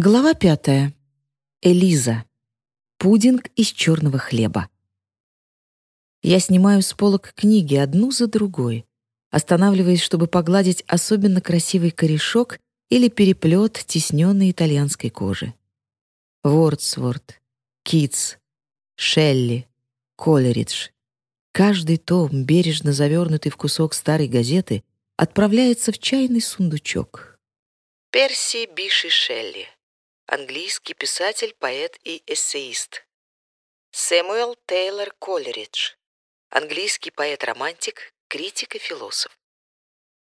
Глава пятая. Элиза. Пудинг из черного хлеба. Я снимаю с полок книги одну за другой, останавливаясь, чтобы погладить особенно красивый корешок или переплет тисненной итальянской кожи. Вордсворт, Китс, Шелли, Колеридж. Каждый том, бережно завернутый в кусок старой газеты, отправляется в чайный сундучок. Перси Биши Шелли английский писатель, поэт и эссеист. Сэмюэл Тейлор Колеридж, английский поэт-романтик, критик и философ.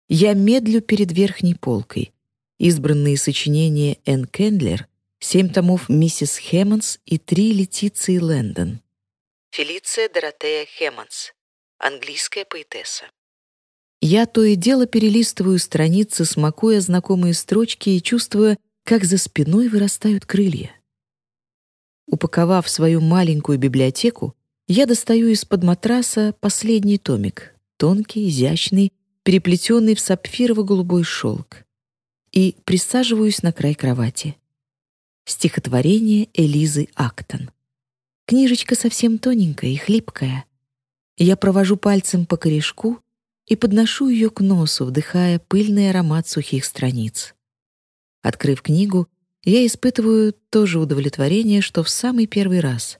Я медлю перед верхней полкой. Избранные сочинения Энн Кендлер, семь томов миссис Хэммонс и три Летиции Лэндон. Фелиция Доротея Хэммонс, английская поэтесса. Я то и дело перелистываю страницы, смакуя знакомые строчки и чувствуя, как за спиной вырастают крылья. Упаковав свою маленькую библиотеку, я достаю из-под матраса последний томик, тонкий, изящный, переплетенный в сапфирово-голубой шелк, и присаживаюсь на край кровати. Стихотворение Элизы Актон. Книжечка совсем тоненькая и хлипкая. Я провожу пальцем по корешку и подношу ее к носу, вдыхая пыльный аромат сухих страниц. Открыв книгу, я испытываю то же удовлетворение, что в самый первый раз.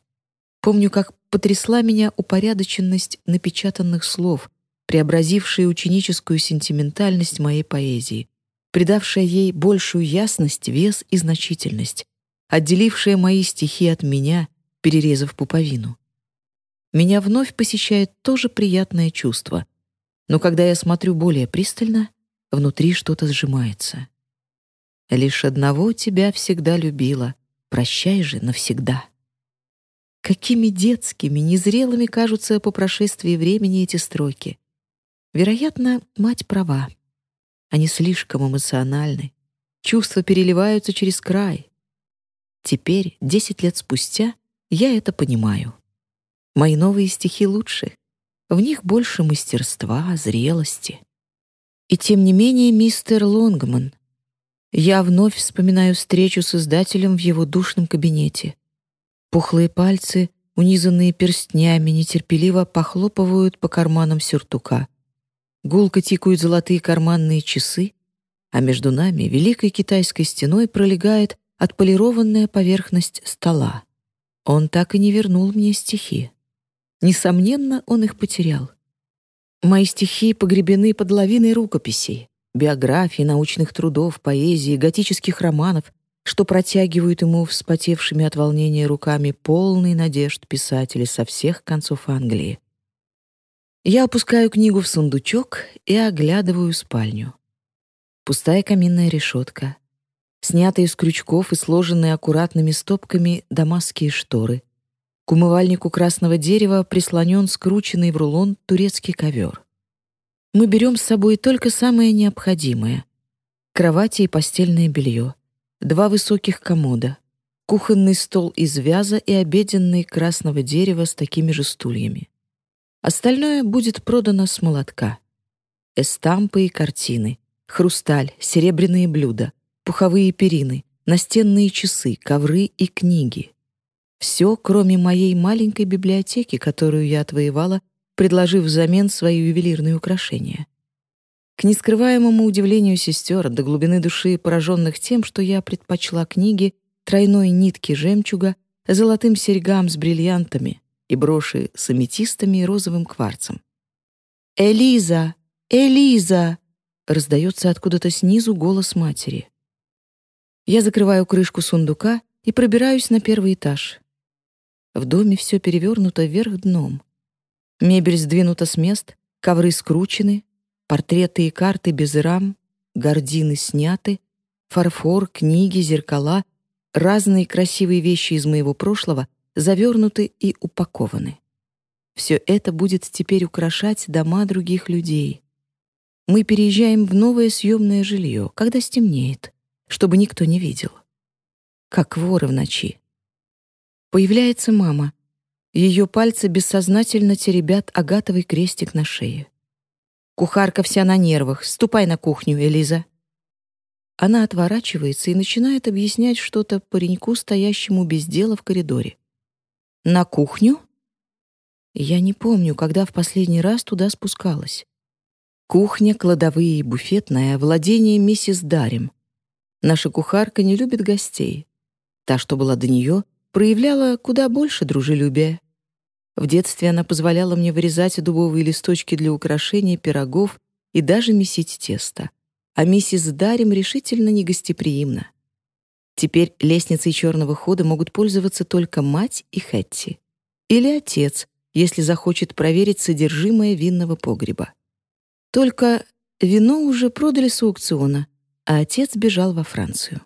Помню, как потрясла меня упорядоченность напечатанных слов, преобразившая ученическую сентиментальность моей поэзии, придавшая ей большую ясность, вес и значительность, отделившая мои стихи от меня, перерезав пуповину. Меня вновь посещает тоже приятное чувство, но когда я смотрю более пристально, внутри что-то сжимается. Лишь одного тебя всегда любила, прощай же навсегда. Какими детскими, незрелыми кажутся по прошествии времени эти строки. Вероятно, мать права. Они слишком эмоциональны. Чувства переливаются через край. Теперь, десять лет спустя, я это понимаю. Мои новые стихи лучше. В них больше мастерства, зрелости. И тем не менее мистер Лонгман я вновь вспоминаю встречу с издателем в его душном кабинете. Пухлые пальцы, унизанные перстнями, нетерпеливо похлопывают по карманам сюртука. Гулко тикают золотые карманные часы, а между нами великой китайской стеной пролегает отполированная поверхность стола. Он так и не вернул мне стихи. Несомненно, он их потерял. Мои стихи погребены под лавиной рукописей биографий, научных трудов, поэзии, готических романов, что протягивают ему вспотевшими от волнения руками полный надежд писатели со всех концов Англии. Я опускаю книгу в сундучок и оглядываю спальню. Пустая каминная решетка, снятые с крючков и сложенные аккуратными стопками дамасские шторы. К умывальнику красного дерева прислонен скрученный в рулон турецкий ковер мы берем с собой только самое необходимое — кровати и постельное белье, два высоких комода, кухонный стол из вяза и обеденный красного дерева с такими же стульями. Остальное будет продано с молотка. Эстампы и картины, хрусталь, серебряные блюда, пуховые перины, настенные часы, ковры и книги. Все, кроме моей маленькой библиотеки, которую я отвоевала предложив взамен свои ювелирные украшения. К нескрываемому удивлению сестер до глубины души, пораженных тем, что я предпочла книги тройной нитки жемчуга, золотым серьгам с бриллиантами и броши с аметистами и розовым кварцем. «Элиза! Элиза!» — раздается откуда-то снизу голос матери. Я закрываю крышку сундука и пробираюсь на первый этаж. В доме все перевернуто вверх дном. Мебель сдвинута с мест, ковры скручены, портреты и карты без рам, гардины сняты, фарфор, книги, зеркала, разные красивые вещи из моего прошлого завернуты и упакованы. Все это будет теперь украшать дома других людей. Мы переезжаем в новое съемное жилье, когда стемнеет, чтобы никто не видел. Как воры в ночи. Появляется мама, ее пальцы бессознательно теребят агатовый крестик на шее. Кухарка вся на нервах. Ступай на кухню, Элиза. она отворачивается и начинает объяснять что-то пареньку, стоящему без дела в коридоре. «На кухню?» Я не помню, когда в последний раз туда спускалась. Кухня, кладовые и буфетная — владение миссис Дарим. Наша кухарка не любит гостей. Та, что была до нее, проявляла куда больше дружелюбия. В детстве она позволяла мне вырезать дубовые листочки для украшения пирогов и даже месить тесто. А миссис Дарим решительно негостеприимна. Теперь лестницей черного хода могут пользоваться только мать и Хэтти. Или отец, если захочет проверить содержимое винного погреба. Только вино уже продали с аукциона, а отец бежал во Францию.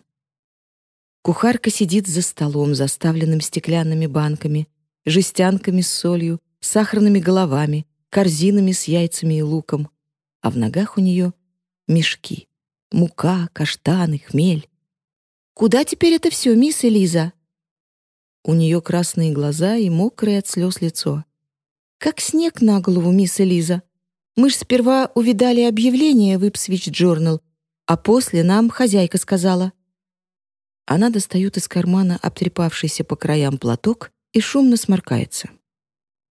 Кухарка сидит за столом, заставленным стеклянными банками, жестянками с солью, сахарными головами, корзинами с яйцами и луком, а в ногах у нее мешки, мука, каштаны, хмель. «Куда теперь это все, мисс Элиза?» У нее красные глаза и мокрое от слез лицо. «Как снег на голову, мисс Элиза. Мы ж сперва увидали объявление в Ipswich Journal, а после нам хозяйка сказала. Она достает из кармана обтрепавшийся по краям платок и шумно сморкается.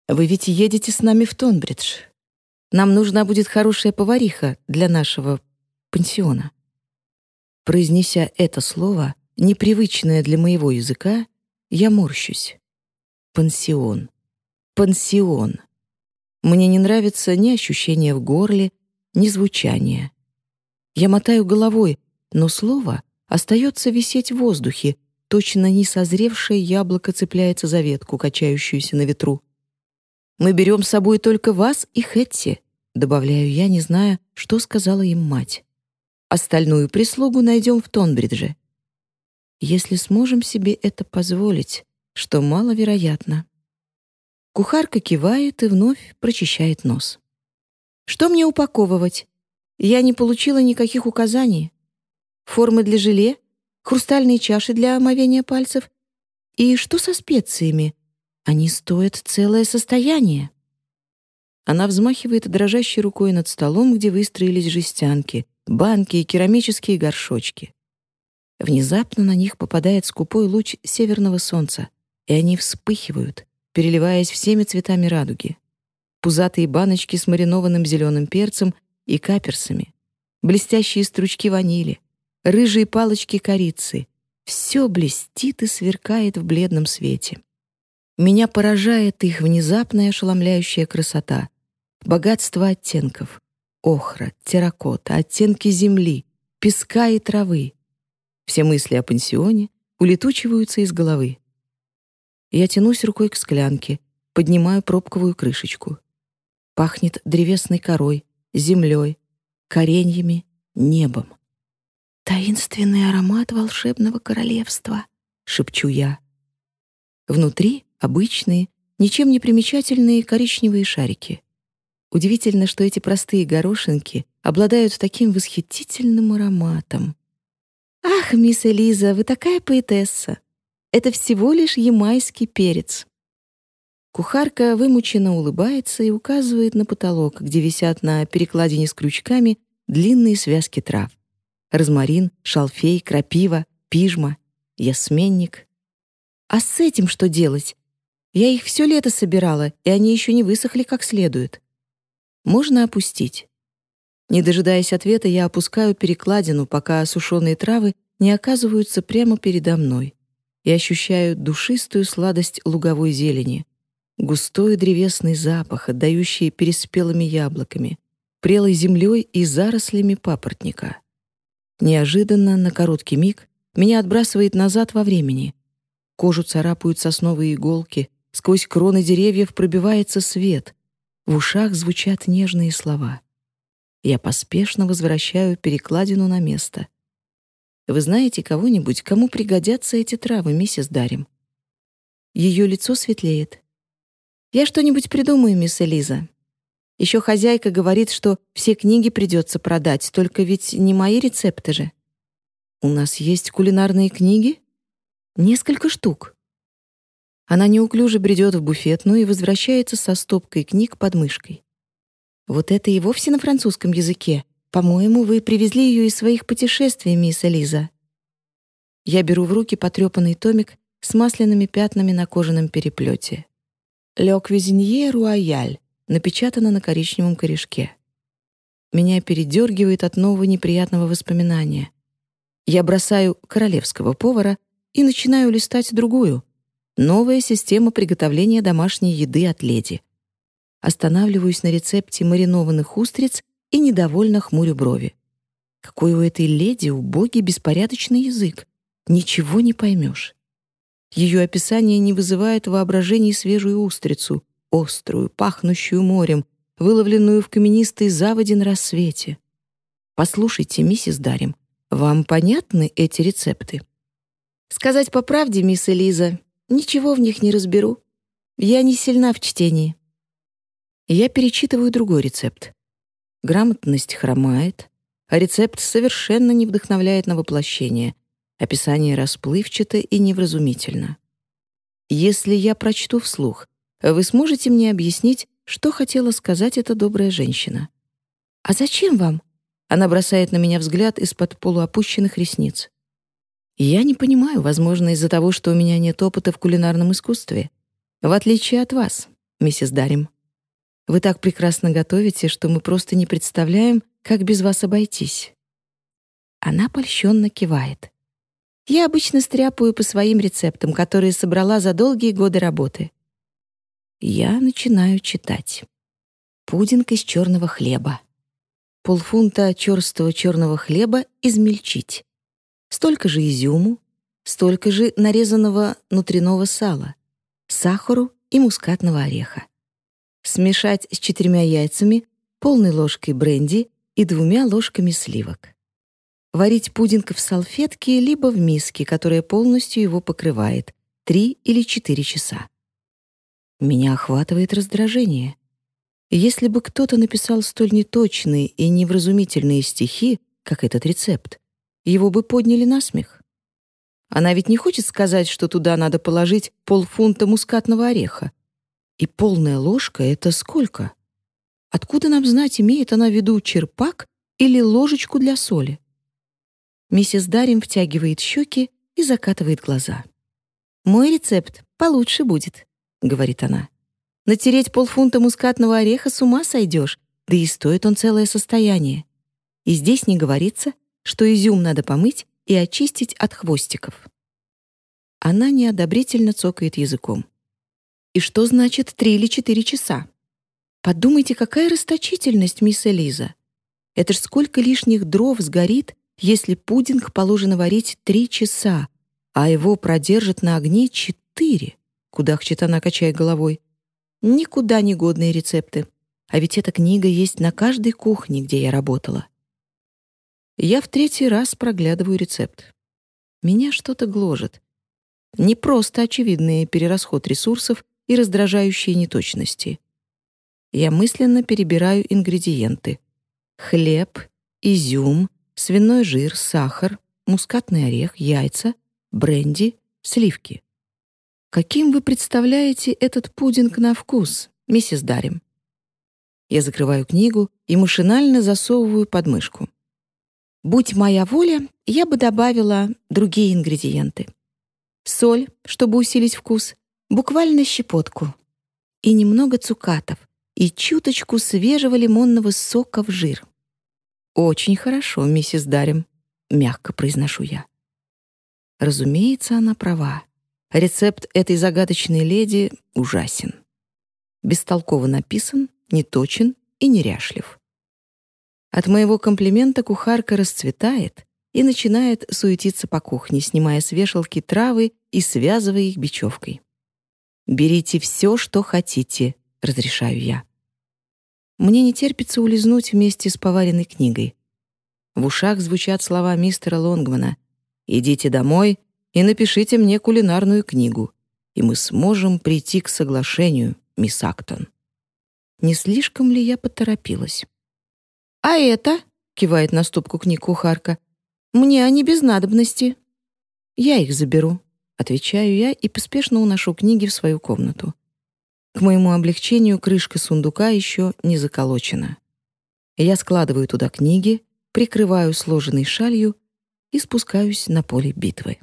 «Вы ведь едете с нами в Тонбридж. Нам нужна будет хорошая повариха для нашего пансиона». Произнеся это слово, непривычное для моего языка, я морщусь. Пансион. Пансион. Мне не нравится ни ощущение в горле, ни звучание. Я мотаю головой, но слово остается висеть в воздухе, точно не созревшее яблоко цепляется за ветку, качающуюся на ветру. «Мы берем с собой только вас и Хэтти», добавляю я, не зная, что сказала им мать. «Остальную прислугу найдем в Тонбридже». Если сможем себе это позволить, что маловероятно. Кухарка кивает и вновь прочищает нос. «Что мне упаковывать? Я не получила никаких указаний. Формы для желе, хрустальные чаши для омовения пальцев. И что со специями? Они стоят целое состояние». Она взмахивает дрожащей рукой над столом, где выстроились жестянки, банки и керамические горшочки. Внезапно на них попадает скупой луч северного солнца, и они вспыхивают, переливаясь всеми цветами радуги. Пузатые баночки с маринованным зеленым перцем и каперсами, блестящие стручки ванили, рыжие палочки корицы. Все блестит и сверкает в бледном свете. Меня поражает их внезапная ошеломляющая красота, богатство оттенков, охра, терракота, оттенки земли, песка и травы. Все мысли о пансионе улетучиваются из головы. Я тянусь рукой к склянке, поднимаю пробковую крышечку. Пахнет древесной корой, землей, кореньями, небом. «Таинственный аромат волшебного королевства», — шепчу я. Внутри обычные, ничем не примечательные коричневые шарики. Удивительно, что эти простые горошинки обладают таким восхитительным ароматом. «Ах, мисс Элиза, вы такая поэтесса! Это всего лишь ямайский перец. Кухарка вымученно улыбается и указывает на потолок, где висят на перекладине с крючками длинные связки трав. Розмарин, шалфей, крапива, пижма, ясменник. А с этим что делать? Я их все лето собирала, и они еще не высохли как следует. Можно опустить. Не дожидаясь ответа, я опускаю перекладину, пока сушеные травы не оказываются прямо передо мной и ощущаю душистую сладость луговой зелени, густой древесный запах, отдающий переспелыми яблоками, прелой землей и зарослями папоротника. Неожиданно, на короткий миг, меня отбрасывает назад во времени. Кожу царапают сосновые иголки, сквозь кроны деревьев пробивается свет, в ушах звучат нежные слова. Я поспешно возвращаю перекладину на место. Вы знаете кого-нибудь, кому пригодятся эти травы, миссис Дарим?» Ее лицо светлеет. «Я что-нибудь придумаю, мисс Элиза. Еще хозяйка говорит, что все книги придется продать, только ведь не мои рецепты же. У нас есть кулинарные книги? Несколько штук». Она неуклюже бредет в буфетную и возвращается со стопкой книг под мышкой. Вот это и вовсе на французском языке, По-моему, вы привезли ее из своих путешествий, мисс Элиза». Я беру в руки потрепанный томик с масляными пятнами на кожаном переплете. «Ле Квизинье Руаяль» напечатано на коричневом корешке. Меня передергивает от нового неприятного воспоминания. Я бросаю королевского повара и начинаю листать другую. Новая система приготовления домашней еды от леди. Останавливаюсь на рецепте маринованных устриц и недовольно хмурю брови. Какой у этой леди убогий беспорядочный язык. Ничего не поймешь. Ее описание не вызывает воображений свежую устрицу, острую, пахнущую морем, выловленную в каменистой заводе на рассвете. Послушайте, миссис Дарим, вам понятны эти рецепты? Сказать по правде, мисс Элиза, ничего в них не разберу. Я не сильна в чтении. Я перечитываю другой рецепт. Грамотность хромает, а рецепт совершенно не вдохновляет на воплощение. Описание расплывчато и невразумительно. Если я прочту вслух, вы сможете мне объяснить, что хотела сказать эта добрая женщина? «А зачем вам?» Она бросает на меня взгляд из-под полуопущенных ресниц. Я не понимаю, возможно, из-за того, что у меня нет опыта в кулинарном искусстве. В отличие от вас, миссис Дарим. Вы так прекрасно готовите, что мы просто не представляем, как без вас обойтись. Она польщенно кивает. Я обычно стряпаю по своим рецептам, которые собрала за долгие годы работы. Я начинаю читать. Пудинг из черного хлеба. Полфунта черстого черного хлеба измельчить. Столько же изюму, столько же нарезанного внутреннего сала, сахару и мускатного ореха. Смешать с четырьмя яйцами, полной ложкой бренди и двумя ложками сливок. Варить пудинг в салфетке либо в миске, которая полностью его покрывает, 3 или 4 часа. Меня охватывает раздражение. Если бы кто-то написал столь неточные и невразумительные стихи, как этот рецепт, его бы подняли на смех. Она ведь не хочет сказать, что туда надо положить полфунта мускатного ореха. И полная ложка — это сколько? Откуда нам знать, имеет она в виду черпак или ложечку для соли? Миссис Дарим втягивает щеки и закатывает глаза. «Мой рецепт получше будет», — говорит она. «Натереть полфунта мускатного ореха с ума сойдешь, да и стоит он целое состояние. И здесь не говорится, что изюм надо помыть и очистить от хвостиков. Она неодобрительно цокает языком. И что значит три или четыре часа? Подумайте, какая расточительность, мисс Элиза. Это ж сколько лишних дров сгорит, если пудинг положено варить три часа, а его продержат на огне четыре. Кудахчет она, качая головой. Никуда не годные рецепты. А ведь эта книга есть на каждой кухне, где я работала. Я в третий раз проглядываю рецепт. Меня что-то гложет. Не просто очевидный перерасход ресурсов и раздражающие неточности. Я мысленно перебираю ингредиенты. Хлеб, изюм, свиной жир, сахар, мускатный орех, яйца, бренди, сливки. Каким вы представляете этот пудинг на вкус, миссис Дарим? Я закрываю книгу и машинально засовываю под мышку. Будь моя воля, я бы добавила другие ингредиенты. Соль, чтобы усилить вкус, буквально щепотку. И немного цукатов, и чуточку свежего лимонного сока в жир. «Очень хорошо, миссис Дарем», — мягко произношу я. Разумеется, она права. Рецепт этой загадочной леди ужасен. Бестолково написан, неточен и неряшлив. От моего комплимента кухарка расцветает и начинает суетиться по кухне, снимая с вешалки травы и связывая их бечевкой. «Берите все, что хотите», — разрешаю я. Мне не терпится улизнуть вместе с поваренной книгой. В ушах звучат слова мистера Лонгмана. «Идите домой и напишите мне кулинарную книгу, и мы сможем прийти к соглашению, мисс Актон». Не слишком ли я поторопилась? «А это?» — кивает на ступку книг кухарка. «Мне они без надобности». «Я их заберу», — отвечаю я и поспешно уношу книги в свою комнату. К моему облегчению крышка сундука еще не заколочена. Я складываю туда книги, прикрываю сложенной шалью и спускаюсь на поле битвы.